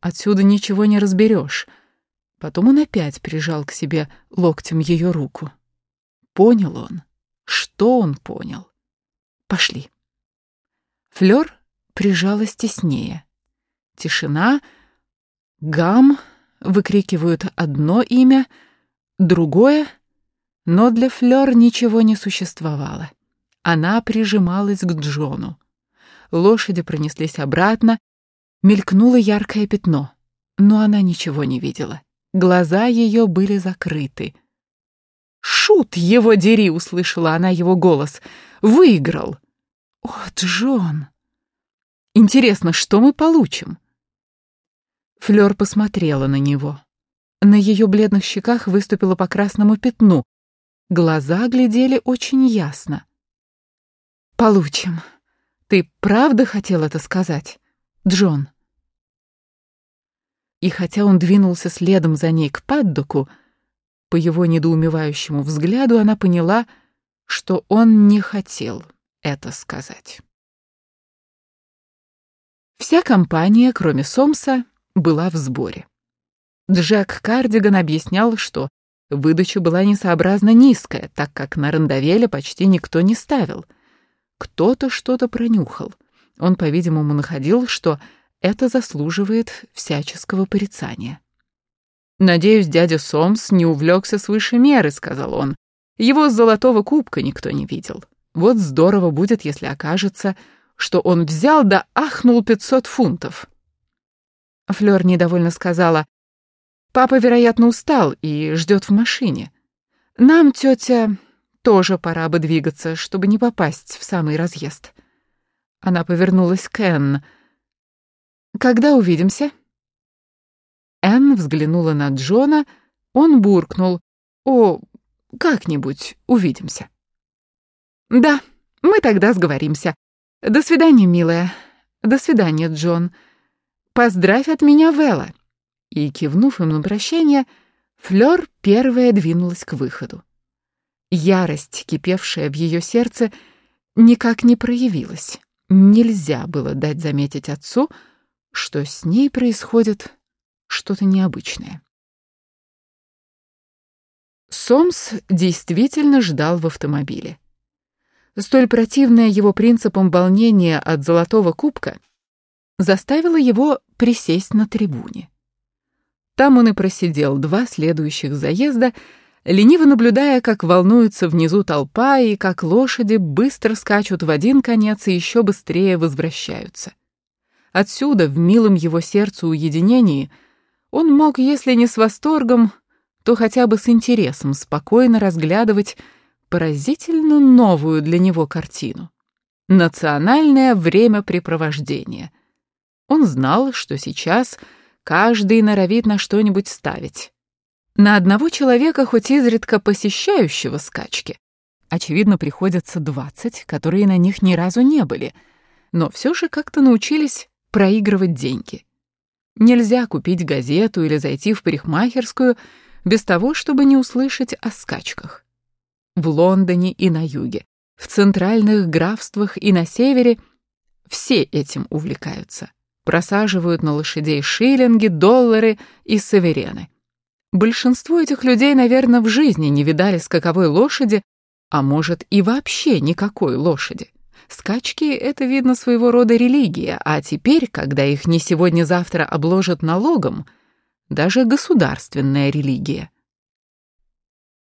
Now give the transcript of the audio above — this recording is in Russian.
Отсюда ничего не разберешь. Потом он опять прижал к себе локтем ее руку. Понял он. Что он понял? Пошли. Флёр прижалась теснее. Тишина. Гам выкрикивают одно имя, другое, но для Флёр ничего не существовало. Она прижималась к Джону. Лошади пронеслись обратно, мелькнуло яркое пятно, но она ничего не видела. Глаза ее были закрыты. «Шут, его дери!» — услышала она его голос. «Выиграл!» «О, Джон! Интересно, что мы получим?» Флёр посмотрела на него. На ее бледных щеках выступило по красному пятну. Глаза глядели очень ясно. «Получим. Ты правда хотел это сказать, Джон?» И хотя он двинулся следом за ней к паддоку, по его недоумевающему взгляду она поняла, что он не хотел это сказать. Вся компания, кроме Сомса, была в сборе. Джек Кардиган объяснял, что выдача была несообразно низкая, так как на Рандавеле почти никто не ставил. Кто-то что-то пронюхал. Он, по-видимому, находил, что это заслуживает всяческого порицания. «Надеюсь, дядя Сомс не увлекся свыше меры», — сказал он. «Его золотого кубка никто не видел. Вот здорово будет, если окажется, что он взял да ахнул пятьсот фунтов». Флёр недовольно сказала, «Папа, вероятно, устал и ждет в машине. Нам, тетя, тоже пора бы двигаться, чтобы не попасть в самый разъезд». Она повернулась к Энн. «Когда увидимся?» Энн взглянула на Джона, он буркнул. «О, как-нибудь увидимся». «Да, мы тогда сговоримся. До свидания, милая. До свидания, Джон. Поздравь от меня Вэлла». И, кивнув им на прощание, Флёр первая двинулась к выходу. Ярость, кипевшая в ее сердце, никак не проявилась. Нельзя было дать заметить отцу, что с ней происходит что-то необычное. Сомс действительно ждал в автомобиле. Столь противное его принципам волнение от золотого кубка заставило его присесть на трибуне. Там он и просидел два следующих заезда, лениво наблюдая, как волнуется внизу толпа и как лошади быстро скачут в один конец и еще быстрее возвращаются. Отсюда, в милом его сердцу уединении, он мог, если не с восторгом, то хотя бы с интересом спокойно разглядывать поразительно новую для него картину. Национальное времяпрепровождение. Он знал, что сейчас каждый норовит на что-нибудь ставить. На одного человека, хоть изредка посещающего скачки, очевидно, приходится двадцать, которые на них ни разу не были, но все же как-то научились проигрывать деньги. Нельзя купить газету или зайти в парикмахерскую без того, чтобы не услышать о скачках. В Лондоне и на юге, в центральных графствах и на севере все этим увлекаются. Просаживают на лошадей шиллинги, доллары и саверены. Большинство этих людей, наверное, в жизни не видали скаковой лошади, а может и вообще никакой лошади. Скачки — это, видно, своего рода религия, а теперь, когда их не сегодня-завтра обложат налогом, даже государственная религия.